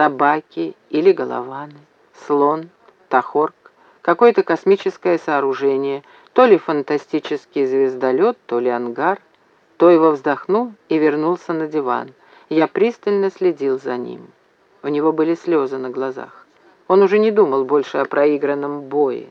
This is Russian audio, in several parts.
собаки или голованы, слон, тахорк, какое-то космическое сооружение, то ли фантастический звездолет, то ли ангар. То его вздохнул и вернулся на диван. Я пристально следил за ним. У него были слезы на глазах. Он уже не думал больше о проигранном бое.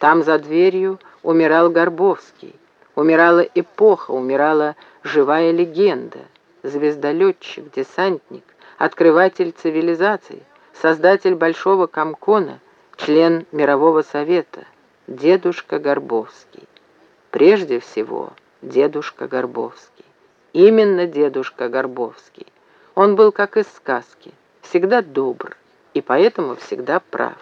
Там за дверью умирал Горбовский. Умирала эпоха, умирала живая легенда. Звездолетчик, десантник, открыватель цивилизации, создатель Большого Комкона, член Мирового Совета, дедушка Горбовский. Прежде всего, дедушка Горбовский. Именно дедушка Горбовский. Он был как из сказки, всегда добр и поэтому всегда прав.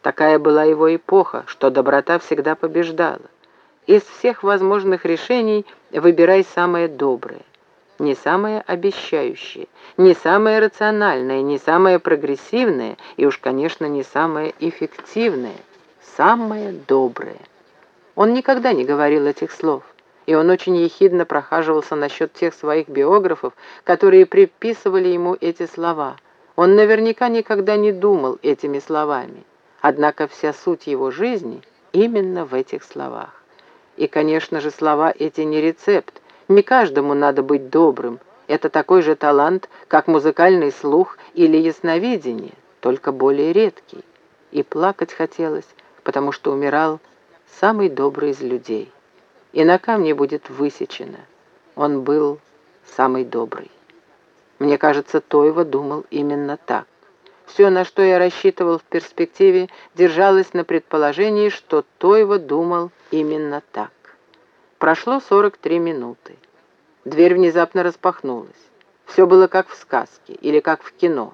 Такая была его эпоха, что доброта всегда побеждала. Из всех возможных решений выбирай самое доброе. Не самое обещающее, не самое рациональное, не самое прогрессивное и уж, конечно, не самое эффективное, самое доброе. Он никогда не говорил этих слов и он очень ехидно прохаживался насчет тех своих биографов, которые приписывали ему эти слова. Он наверняка никогда не думал этими словами. Однако вся суть его жизни именно в этих словах. И, конечно же, слова эти не рецепт. Не каждому надо быть добрым. Это такой же талант, как музыкальный слух или ясновидение, только более редкий. И плакать хотелось, потому что умирал самый добрый из людей и на камне будет высечено. Он был самый добрый. Мне кажется, Тойва думал именно так. Все, на что я рассчитывал в перспективе, держалось на предположении, что Тойва думал именно так. Прошло 43 минуты. Дверь внезапно распахнулась. Все было как в сказке или как в кино.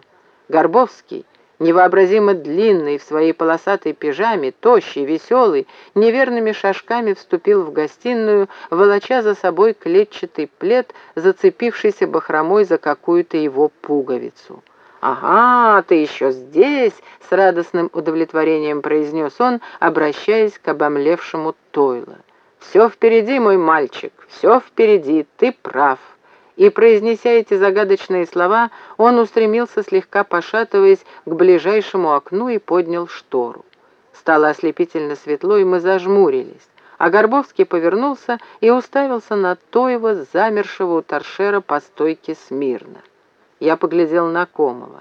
Горбовский невообразимо длинный в своей полосатой пижаме, тощий, веселый, неверными шажками вступил в гостиную, волоча за собой клетчатый плед, зацепившийся бахромой за какую-то его пуговицу. «Ага, ты еще здесь!» — с радостным удовлетворением произнес он, обращаясь к обомлевшему Тойло. «Все впереди, мой мальчик, все впереди, ты прав» и, произнеся эти загадочные слова, он устремился, слегка пошатываясь, к ближайшему окну и поднял штору. Стало ослепительно светло, и мы зажмурились, а Горбовский повернулся и уставился на Тоева, замершего у торшера по стойке смирно. Я поглядел на Комова.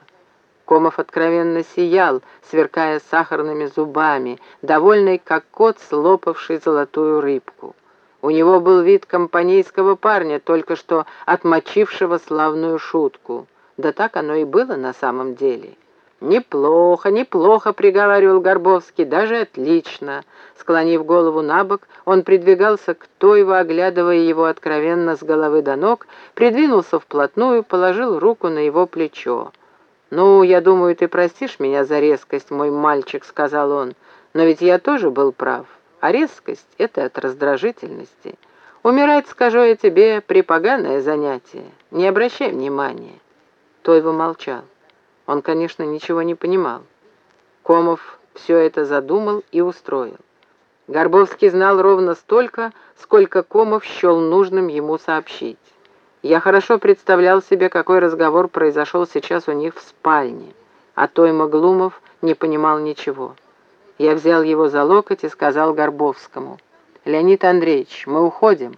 Комов откровенно сиял, сверкая сахарными зубами, довольный, как кот, слопавший золотую рыбку. У него был вид компанейского парня, только что отмочившего славную шутку. Да так оно и было на самом деле. «Неплохо, неплохо», — приговаривал Горбовский, — «даже отлично». Склонив голову на бок, он придвигался к Тойву, оглядывая его откровенно с головы до ног, придвинулся вплотную, положил руку на его плечо. «Ну, я думаю, ты простишь меня за резкость, мой мальчик», — сказал он, — «но ведь я тоже был прав. А резкость — это от раздражительности. Умирать, скажу я тебе, припоганое занятие. Не обращай внимания. Тойва молчал. Он, конечно, ничего не понимал. Комов все это задумал и устроил. Горбовский знал ровно столько, сколько Комов счел нужным ему сообщить. Я хорошо представлял себе, какой разговор произошел сейчас у них в спальне, а Тойма Глумов не понимал ничего. Я взял его за локоть и сказал Горбовскому. «Леонид Андреевич, мы уходим».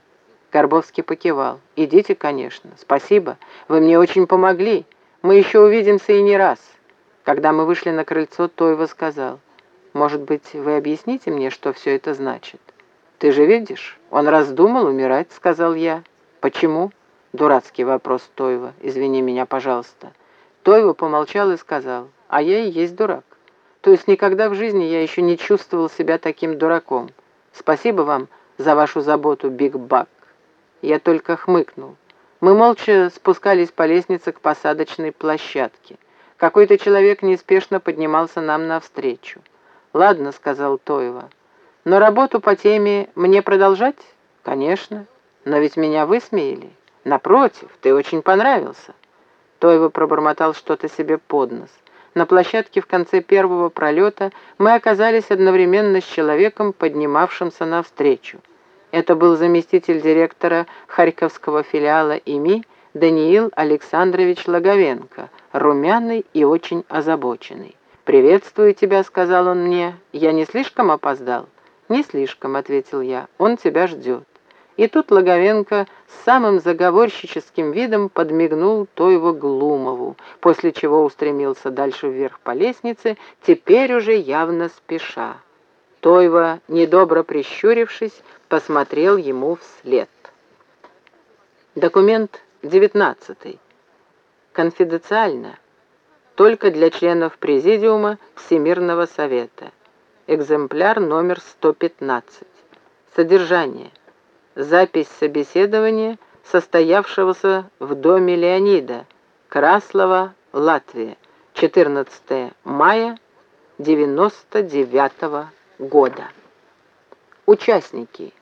Горбовский покивал. «Идите, конечно. Спасибо. Вы мне очень помогли. Мы еще увидимся и не раз». Когда мы вышли на крыльцо, Тойва сказал. «Может быть, вы объясните мне, что все это значит?» «Ты же видишь, он раздумал умирать», — сказал я. «Почему?» Дурацкий вопрос Тойва. «Извини меня, пожалуйста». Тойва помолчал и сказал. «А я и есть дурак». То есть никогда в жизни я еще не чувствовал себя таким дураком. Спасибо вам за вашу заботу, Биг Бак. Я только хмыкнул. Мы молча спускались по лестнице к посадочной площадке. Какой-то человек неспешно поднимался нам навстречу. «Ладно», — сказал Тоева. «Но работу по теме мне продолжать?» «Конечно. Но ведь меня высмеяли. Напротив, ты очень понравился». Тоева пробормотал что-то себе под нос. На площадке в конце первого пролета мы оказались одновременно с человеком, поднимавшимся навстречу. Это был заместитель директора Харьковского филиала ИМИ Даниил Александрович Логовенко, румяный и очень озабоченный. «Приветствую тебя», — сказал он мне. «Я не слишком опоздал?» «Не слишком», — ответил я. «Он тебя ждет». И тут Логовенко с самым заговорщическим видом подмигнул Тойву Глумову, после чего устремился дальше вверх по лестнице, теперь уже явно спеша. Тойва, недобро прищурившись, посмотрел ему вслед. Документ девятнадцатый. Конфиденциально. Только для членов Президиума Всемирного Совета. Экземпляр номер 115. Содержание. Запись собеседования, состоявшегося в доме Леонида, Краслова, Латвия, 14 мая 99 года. Участники.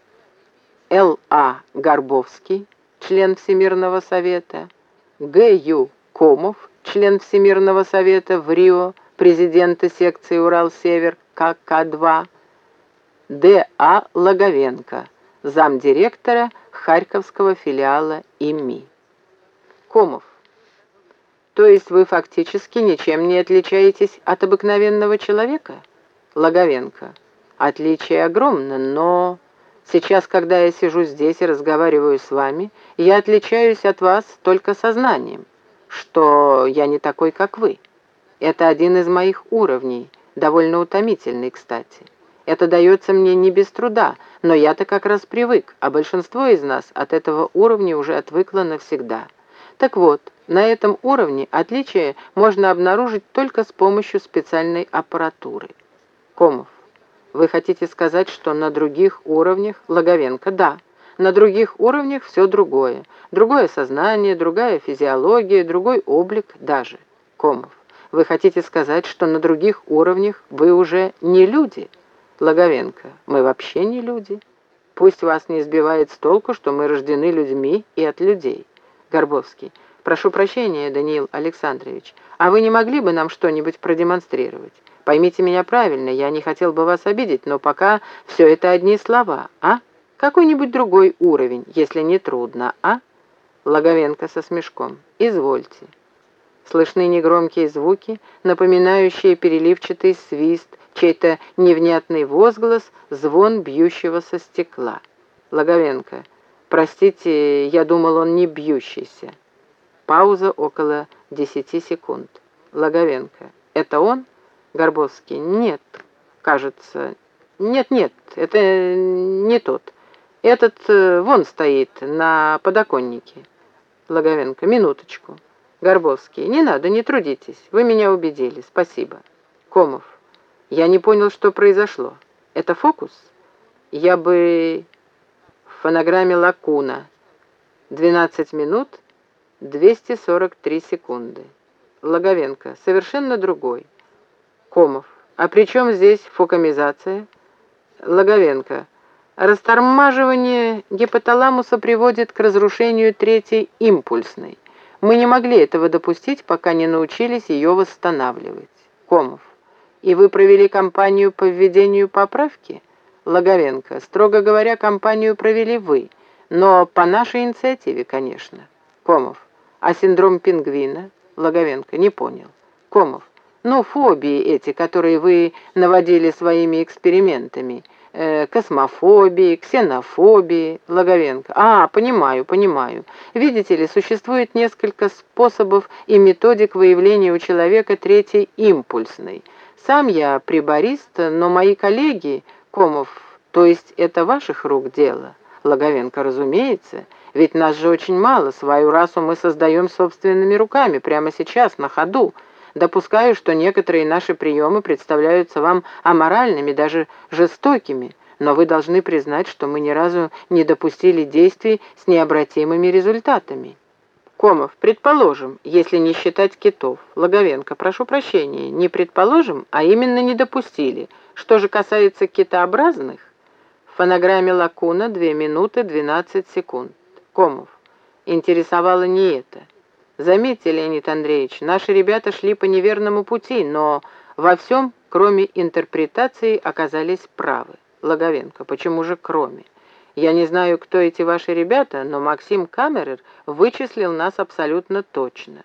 Л.А. Горбовский, член Всемирного Совета, Г.Ю. Комов, член Всемирного Совета в Рио, президента секции Урал-Север КК-2, Д.А. Логовенко, замдиректора Харьковского филиала ИМИ. Комов. То есть вы фактически ничем не отличаетесь от обыкновенного человека? Логовенко. Отличие огромно, но... Сейчас, когда я сижу здесь и разговариваю с вами, я отличаюсь от вас только сознанием, что я не такой, как вы. Это один из моих уровней, довольно утомительный, кстати. Это дается мне не без труда, но я-то как раз привык, а большинство из нас от этого уровня уже отвыкло навсегда. Так вот, на этом уровне отличие можно обнаружить только с помощью специальной аппаратуры. Комов. Вы хотите сказать, что на других уровнях Логовенко? Да. На других уровнях все другое. Другое сознание, другая физиология, другой облик даже. Комов. Вы хотите сказать, что на других уровнях вы уже не люди? Логовенко. Мы вообще не люди. Пусть вас не сбивает с толку, что мы рождены людьми и от людей. Горбовский. Прошу прощения, Даниил Александрович, а вы не могли бы нам что-нибудь продемонстрировать? Поймите меня правильно, я не хотел бы вас обидеть, но пока все это одни слова, а? Какой-нибудь другой уровень, если не трудно, а? Логовенко со смешком. Извольте. Слышны негромкие звуки, напоминающие переливчатый свист, чей-то невнятный возглас, звон бьющегося стекла. Логовенко. Простите, я думал, он не бьющийся. Пауза около десяти секунд. Логовенко. Это он? Горбовский. Нет, кажется. Нет, нет, это не тот. Этот э, вон стоит на подоконнике. Логовенко. Минуточку. Горбовский. Не надо, не трудитесь. Вы меня убедили. Спасибо. Комов. Я не понял, что произошло. Это фокус? Я бы... В фонограмме Лакуна. 12 минут 243 секунды. Логовенко. Совершенно другой. Комов. А при чем здесь фокомизация? Логовенко. Растормаживание гипоталамуса приводит к разрушению третьей импульсной. Мы не могли этого допустить, пока не научились ее восстанавливать. Комов. И вы провели кампанию по введению поправки? Логовенко. Строго говоря, кампанию провели вы, но по нашей инициативе, конечно. Комов. А синдром пингвина? Логовенко. Не понял. Комов. Ну, фобии эти, которые вы наводили своими экспериментами. Э, космофобии, ксенофобии, Логовенко. А, понимаю, понимаю. Видите ли, существует несколько способов и методик выявления у человека третьей импульсной – сам я приборист, но мои коллеги, Комов, то есть это ваших рук дело? Логовенко, разумеется, ведь нас же очень мало, свою расу мы создаем собственными руками, прямо сейчас, на ходу. Допускаю, что некоторые наши приемы представляются вам аморальными, даже жестокими, но вы должны признать, что мы ни разу не допустили действий с необратимыми результатами. Комов, предположим, если не считать китов. Логовенко, прошу прощения, не предположим, а именно не допустили. Что же касается китообразных, в фонограмме Лакуна 2 минуты 12 секунд. Комов, интересовало не это. Заметьте, Леонид Андреевич, наши ребята шли по неверному пути, но во всем, кроме интерпретации, оказались правы. Логовенко, почему же кроме? Я не знаю, кто эти ваши ребята, но Максим Камерер вычислил нас абсолютно точно.